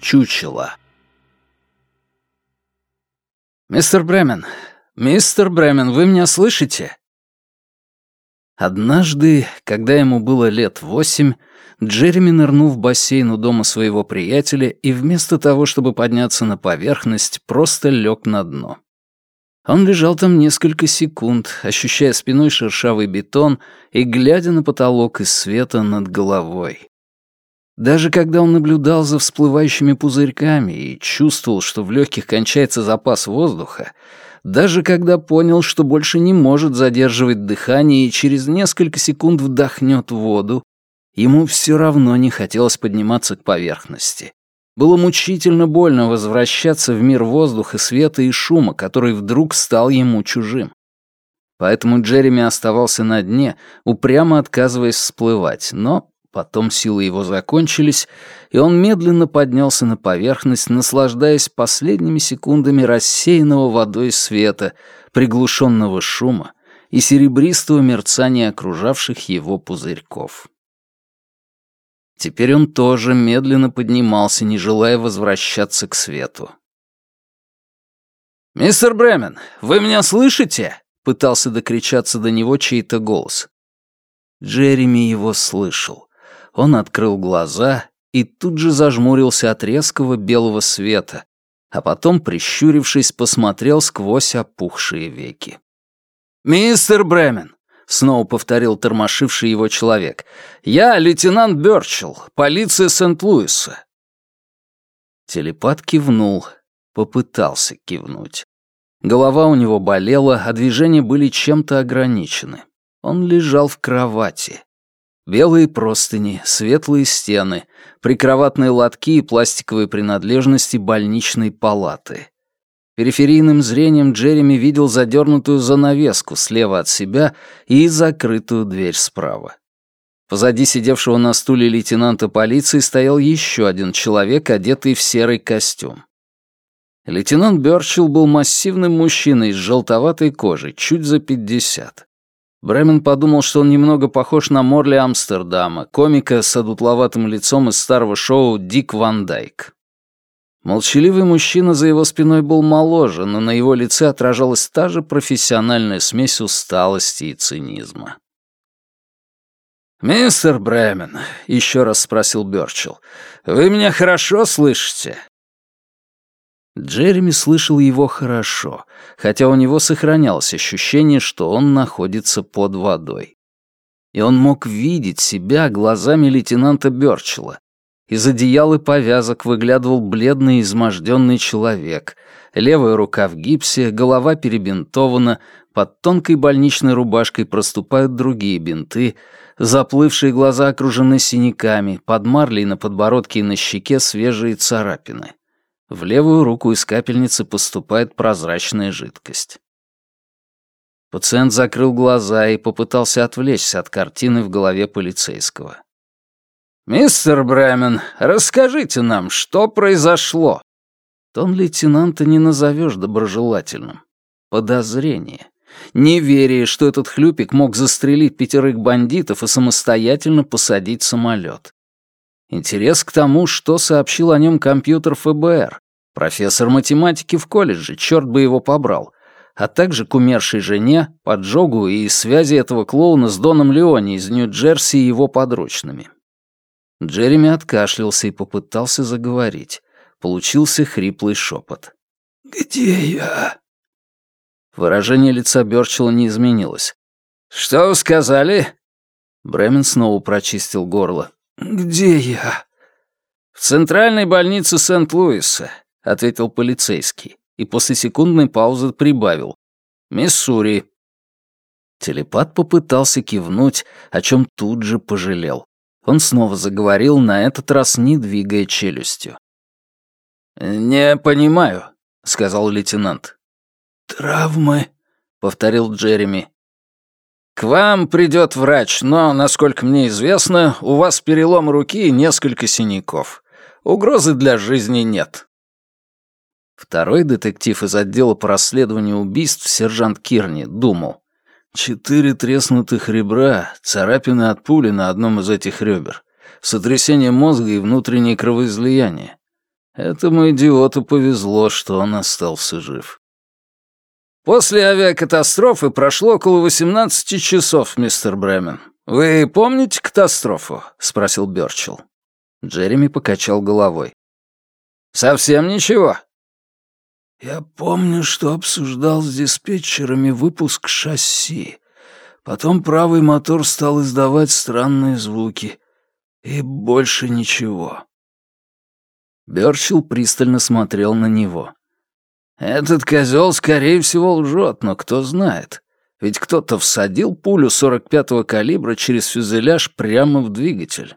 чучело. «Мистер Бремен, мистер Бремен, вы меня слышите?» Однажды, когда ему было лет восемь, Джереми нырнул в бассейн у дома своего приятеля и вместо того, чтобы подняться на поверхность, просто лег на дно. Он лежал там несколько секунд, ощущая спиной шершавый бетон и глядя на потолок из света над головой. Даже когда он наблюдал за всплывающими пузырьками и чувствовал, что в легких кончается запас воздуха, даже когда понял, что больше не может задерживать дыхание и через несколько секунд вдохнет воду, ему все равно не хотелось подниматься к поверхности. Было мучительно больно возвращаться в мир воздуха, света и шума, который вдруг стал ему чужим. Поэтому Джереми оставался на дне, упрямо отказываясь всплывать, но потом силы его закончились, и он медленно поднялся на поверхность, наслаждаясь последними секундами рассеянного водой света, приглушенного шума и серебристого мерцания окружавших его пузырьков. Теперь он тоже медленно поднимался, не желая возвращаться к свету. «Мистер Бремен, вы меня слышите?» — пытался докричаться до него чей-то голос. Джереми его слышал. Он открыл глаза и тут же зажмурился от резкого белого света, а потом, прищурившись, посмотрел сквозь опухшие веки. «Мистер Бремен, снова повторил тормошивший его человек. «Я лейтенант Бёрчелл, полиция Сент-Луиса». Телепат кивнул, попытался кивнуть. Голова у него болела, а движения были чем-то ограничены. Он лежал в кровати. Белые простыни, светлые стены, прикроватные лотки и пластиковые принадлежности больничной палаты. Периферийным зрением Джереми видел задернутую занавеску слева от себя и закрытую дверь справа. Позади сидевшего на стуле лейтенанта полиции стоял еще один человек, одетый в серый костюм. Лейтенант Бёрчилл был массивным мужчиной с желтоватой кожей, чуть за пятьдесят. Бремен подумал, что он немного похож на Морли Амстердама, комика с одутловатым лицом из старого шоу «Дик Ван Дайк». Молчаливый мужчина за его спиной был моложе, но на его лице отражалась та же профессиональная смесь усталости и цинизма. «Мистер Бремен», — еще раз спросил Бёрчелл, — «вы меня хорошо слышите?» Джереми слышал его хорошо, хотя у него сохранялось ощущение, что он находится под водой. И он мог видеть себя глазами лейтенанта Бёрчелла, из одеял и повязок выглядывал бледный изможденный человек. Левая рука в гипсе, голова перебинтована, под тонкой больничной рубашкой проступают другие бинты, заплывшие глаза окружены синяками, под марлей на подбородке и на щеке свежие царапины. В левую руку из капельницы поступает прозрачная жидкость. Пациент закрыл глаза и попытался отвлечься от картины в голове полицейского. «Мистер Бремен, расскажите нам, что произошло?» Тон лейтенанта не назовешь доброжелательным. Подозрение. Неверие, что этот хлюпик мог застрелить пятерых бандитов и самостоятельно посадить самолет. Интерес к тому, что сообщил о нем компьютер ФБР, профессор математики в колледже, черт бы его побрал, а также к умершей жене, поджогу и связи этого клоуна с Доном Леони из Нью-Джерси и его подручными. Джереми откашлялся и попытался заговорить. Получился хриплый шепот. «Где я?» Выражение лица Бёрчела не изменилось. «Что вы сказали?» Бремен снова прочистил горло. «Где я?» «В центральной больнице Сент-Луиса», — ответил полицейский, и после секундной паузы прибавил. «Миссури». Телепат попытался кивнуть, о чем тут же пожалел. Он снова заговорил, на этот раз не двигая челюстью. «Не понимаю», — сказал лейтенант. «Травмы», — повторил Джереми. «К вам придет врач, но, насколько мне известно, у вас перелом руки и несколько синяков. Угрозы для жизни нет». Второй детектив из отдела по расследованию убийств, сержант Кирни, думал. Четыре треснутых ребра, царапины от пули на одном из этих ребер, сотрясение мозга и внутреннее кровоизлияние. Этому идиоту повезло, что он остался жив. После авиакатастрофы прошло около 18 часов, мистер Бремен. Вы помните катастрофу? спросил Бёрчелл. Джереми покачал головой. Совсем ничего. Я помню, что обсуждал с диспетчерами выпуск шасси. Потом правый мотор стал издавать странные звуки. И больше ничего. Бёрчилл пристально смотрел на него. «Этот козел, скорее всего, лжет, но кто знает. Ведь кто-то всадил пулю 45-го калибра через фюзеляж прямо в двигатель».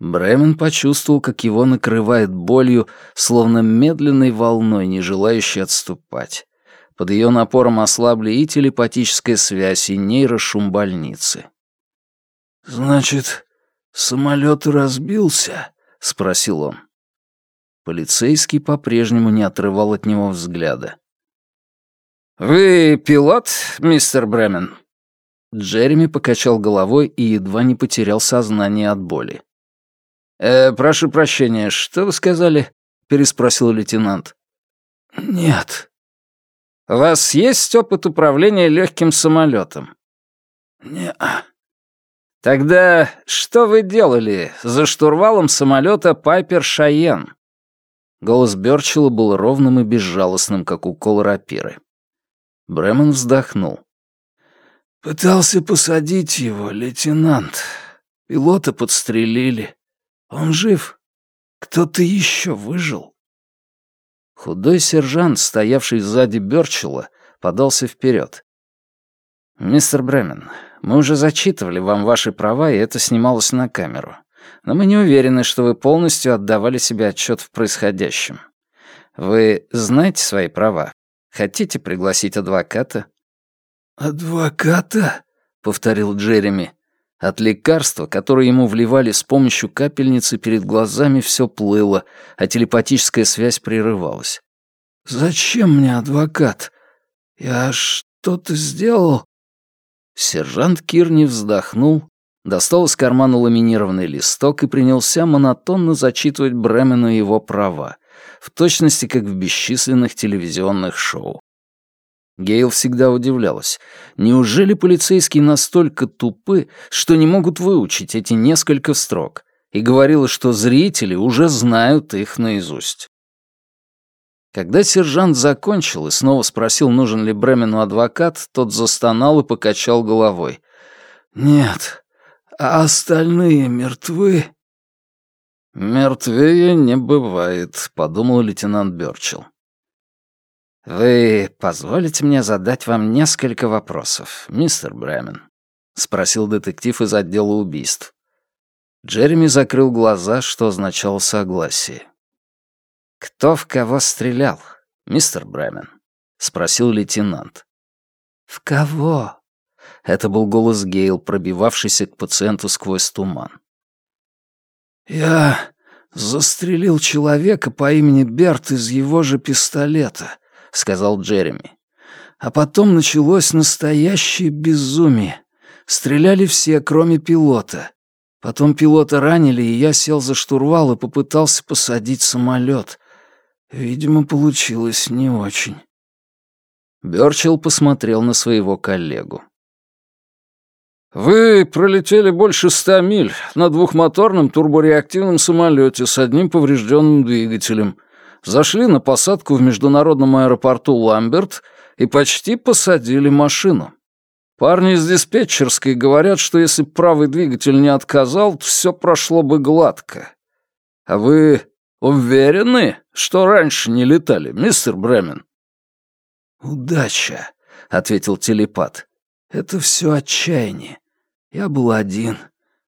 Бремен почувствовал, как его накрывает болью, словно медленной волной, не желающей отступать. Под ее напором ослабли и телепатическая связь, и нейрошум больницы. «Значит, самолет разбился?» — спросил он. Полицейский по-прежнему не отрывал от него взгляда. «Вы пилот, мистер Бремен?» Джереми покачал головой и едва не потерял сознание от боли. «Э, «Прошу прощения, что вы сказали?» — переспросил лейтенант. «Нет». «У вас есть опыт управления легким самолетом?» «Не-а». «Тогда что вы делали за штурвалом самолета Пайпер Шайен?» Голос Бёрчела был ровным и безжалостным, как укол рапиры. Бремен вздохнул. «Пытался посадить его, лейтенант. Пилота подстрелили. Он жив. Кто-то еще выжил». Худой сержант, стоявший сзади Бёрчела, подался вперед. «Мистер Бремен, мы уже зачитывали вам ваши права, и это снималось на камеру но мы не уверены, что вы полностью отдавали себе отчет в происходящем. Вы знаете свои права? Хотите пригласить адвоката?» «Адвоката?» — повторил Джереми. От лекарства, которое ему вливали с помощью капельницы, перед глазами все плыло, а телепатическая связь прерывалась. «Зачем мне адвокат? Я что-то сделал?» Сержант Кирни вздохнул, достал из кармана ламинированный листок и принялся монотонно зачитывать Бремену его права, в точности как в бесчисленных телевизионных шоу. Гейл всегда удивлялась. Неужели полицейские настолько тупы, что не могут выучить эти несколько строк? И говорила, что зрители уже знают их наизусть. Когда сержант закончил и снова спросил, нужен ли Бремену адвокат, тот застонал и покачал головой. «Нет, а остальные мертвы?» «Мертвее не бывает», — подумал лейтенант Бёрчелл. «Вы позволите мне задать вам несколько вопросов, мистер Бремен?» — спросил детектив из отдела убийств. Джереми закрыл глаза, что означало согласие. «Кто в кого стрелял, мистер Бремен?» — спросил лейтенант. «В кого?» Это был голос Гейл, пробивавшийся к пациенту сквозь туман. «Я застрелил человека по имени Берт из его же пистолета», — сказал Джереми. «А потом началось настоящее безумие. Стреляли все, кроме пилота. Потом пилота ранили, и я сел за штурвал и попытался посадить самолет. Видимо, получилось не очень». Бёрчелл посмотрел на своего коллегу. «Вы пролетели больше ста миль на двухмоторном турбореактивном самолете с одним поврежденным двигателем, зашли на посадку в международном аэропорту Ламберт и почти посадили машину. Парни из диспетчерской говорят, что если правый двигатель не отказал, то все прошло бы гладко. А вы уверены, что раньше не летали, мистер Бремен?» «Удача», — ответил телепат. «Это все отчаяние. Я был один.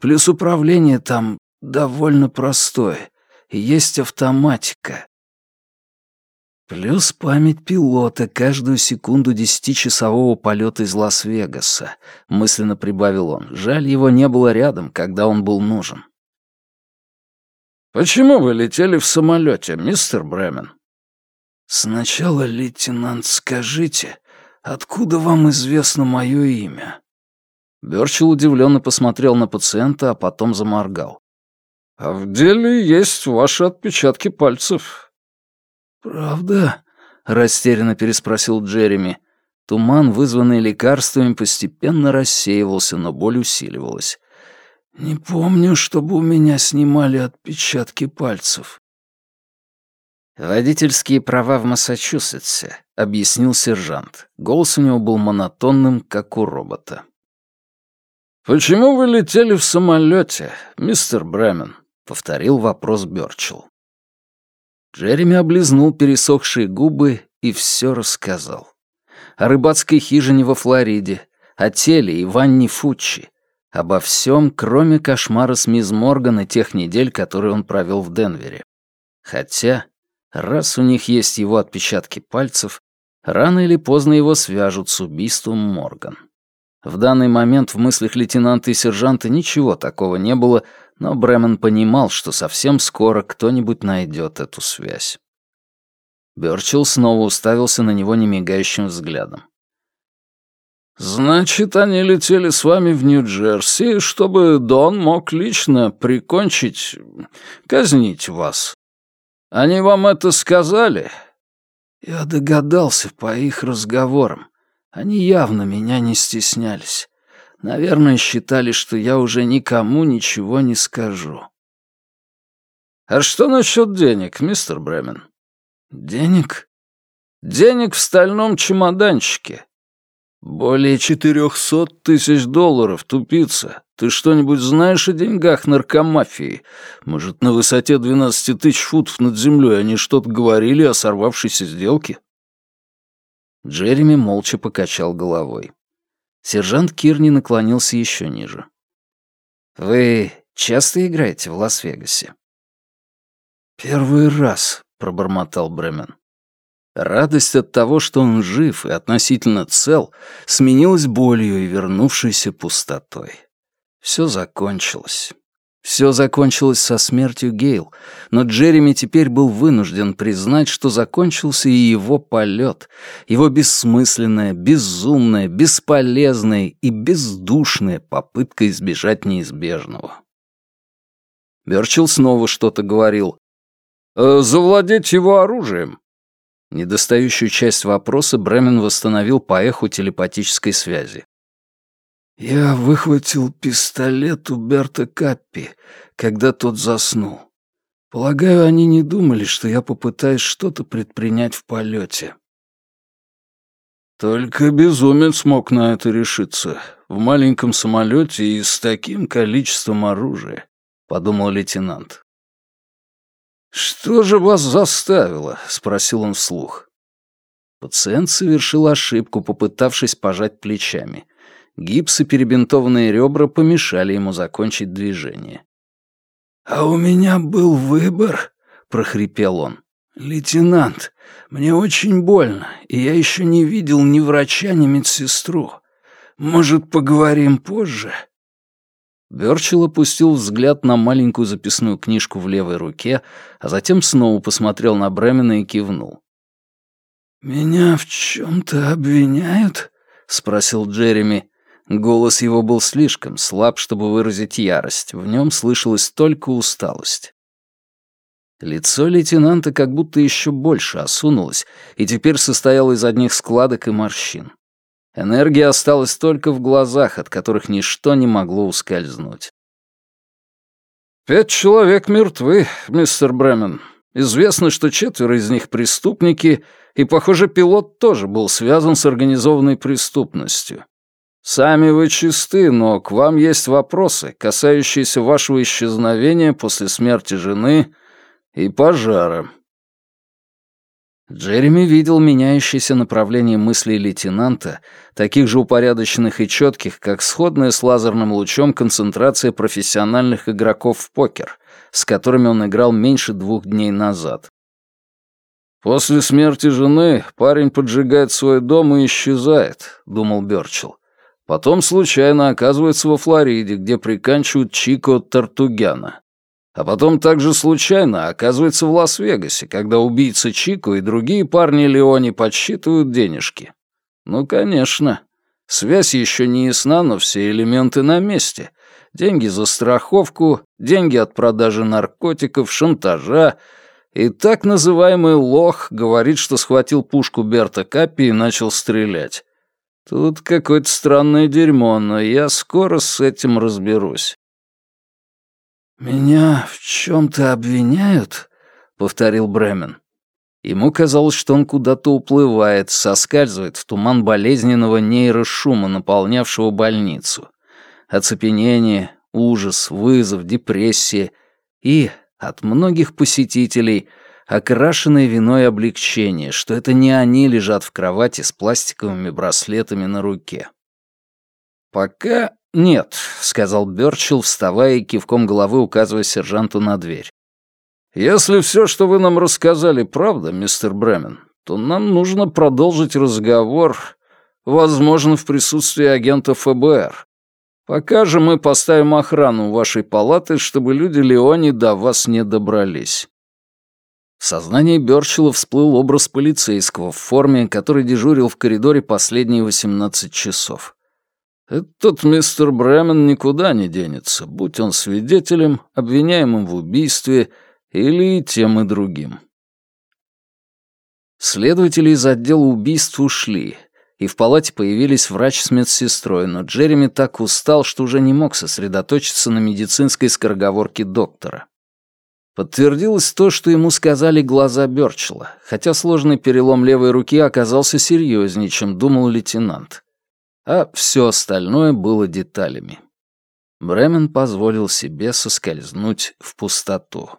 Плюс управление там довольно простое. Есть автоматика. Плюс память пилота каждую секунду десятичасового полета из Лас-Вегаса, мысленно прибавил он. Жаль, его не было рядом, когда он был нужен. «Почему вы летели в самолете, мистер Бремен?» «Сначала, лейтенант, скажите, откуда вам известно мое имя?» Бёрчел удивленно посмотрел на пациента, а потом заморгал. А в деле есть ваши отпечатки пальцев». «Правда?» — растерянно переспросил Джереми. Туман, вызванный лекарствами, постепенно рассеивался, но боль усиливалась. «Не помню, чтобы у меня снимали отпечатки пальцев». «Водительские права в Массачусетсе», — объяснил сержант. Голос у него был монотонным, как у робота. «Почему вы летели в самолете, мистер Бремен?» — повторил вопрос Бёрчелл. Джереми облизнул пересохшие губы и все рассказал. О рыбацкой хижине во Флориде, о теле и ванне Фуччи, обо всем, кроме кошмара с мисс Морган и тех недель, которые он провел в Денвере. Хотя Раз у них есть его отпечатки пальцев, рано или поздно его свяжут с убийством Морган. В данный момент в мыслях лейтенанта и сержанта ничего такого не было, но Бремен понимал, что совсем скоро кто-нибудь найдет эту связь. Бёрчилл снова уставился на него немигающим взглядом. «Значит, они летели с вами в Нью-Джерси, чтобы Дон мог лично прикончить, казнить вас?» Они вам это сказали?» Я догадался по их разговорам. Они явно меня не стеснялись. Наверное, считали, что я уже никому ничего не скажу. «А что насчет денег, мистер Бремен?» «Денег?» «Денег в стальном чемоданчике. Более четырехсот тысяч долларов, тупица. Ты что-нибудь знаешь о деньгах наркомафии? Может, на высоте двенадцати тысяч футов над землей они что-то говорили о сорвавшейся сделке?» Джереми молча покачал головой. Сержант Кирни наклонился еще ниже. «Вы часто играете в Лас-Вегасе?» «Первый раз», — пробормотал Бремен. Радость от того, что он жив и относительно цел, сменилась болью и вернувшейся пустотой. Все закончилось. Все закончилось со смертью Гейл, но Джереми теперь был вынужден признать, что закончился и его полет, его бессмысленная, безумная, бесполезная и бездушная попытка избежать неизбежного. Берчилл снова что-то говорил. «Э, «Завладеть его оружием». Недостающую часть вопроса Бремен восстановил по эху телепатической связи. Я выхватил пистолет у Берта Каппи, когда тот заснул. Полагаю, они не думали, что я попытаюсь что-то предпринять в полете. Только безумец мог на это решиться. В маленьком самолете и с таким количеством оружия, подумал лейтенант. «Что же вас заставило?» — спросил он вслух. Пациент совершил ошибку, попытавшись пожать плечами — Гипс и перебинтованные ребра помешали ему закончить движение. «А у меня был выбор», — прохрипел он. «Лейтенант, мне очень больно, и я еще не видел ни врача, ни медсестру. Может, поговорим позже?» Бёрчилл опустил взгляд на маленькую записную книжку в левой руке, а затем снова посмотрел на Бремена и кивнул. «Меня в чем-то обвиняют?» — спросил Джереми. Голос его был слишком слаб, чтобы выразить ярость. В нем слышалась только усталость. Лицо лейтенанта как будто еще больше осунулось и теперь состояло из одних складок и морщин. Энергия осталась только в глазах, от которых ничто не могло ускользнуть. «Пять человек мертвы, мистер Бремен. Известно, что четверо из них преступники, и, похоже, пилот тоже был связан с организованной преступностью. Сами вы чисты, но к вам есть вопросы, касающиеся вашего исчезновения после смерти жены и пожара». Джереми видел меняющееся направление мыслей лейтенанта, таких же упорядоченных и четких, как сходная с лазерным лучом концентрация профессиональных игроков в покер, с которыми он играл меньше двух дней назад. «После смерти жены парень поджигает свой дом и исчезает», — думал Бёрчелл. Потом случайно оказывается во Флориде, где приканчивают Чико Тартугяна. А потом также случайно оказывается в Лас-Вегасе, когда убийца Чико и другие парни Леони подсчитывают денежки. Ну, конечно. Связь еще не ясна, но все элементы на месте. Деньги за страховку, деньги от продажи наркотиков, шантажа. И так называемый лох говорит, что схватил пушку Берта Капи и начал стрелять. Тут какое-то странное дерьмо, но я скоро с этим разберусь. «Меня в чем-то обвиняют?» — повторил Бремен. Ему казалось, что он куда-то уплывает, соскальзывает в туман болезненного нейрошума, наполнявшего больницу. Оцепенение, ужас, вызов, депрессия и, от многих посетителей, окрашенное виной облегчение, что это не они лежат в кровати с пластиковыми браслетами на руке. «Пока нет», — сказал Бёрчилл, вставая и кивком головы указывая сержанту на дверь. «Если все, что вы нам рассказали, правда, мистер Бремен, то нам нужно продолжить разговор, возможно, в присутствии агента ФБР. Пока же мы поставим охрану вашей палаты, чтобы люди Леони до вас не добрались». В сознании Бёрчела всплыл образ полицейского в форме, который дежурил в коридоре последние 18 часов. Этот мистер Бремен никуда не денется, будь он свидетелем, обвиняемым в убийстве или тем и другим. Следователи из отдела убийств ушли, и в палате появились врач с медсестрой, но Джереми так устал, что уже не мог сосредоточиться на медицинской скороговорке доктора. Подтвердилось то, что ему сказали глаза Бёрчела, хотя сложный перелом левой руки оказался серьезнее, чем думал лейтенант. А все остальное было деталями. Бремен позволил себе соскользнуть в пустоту.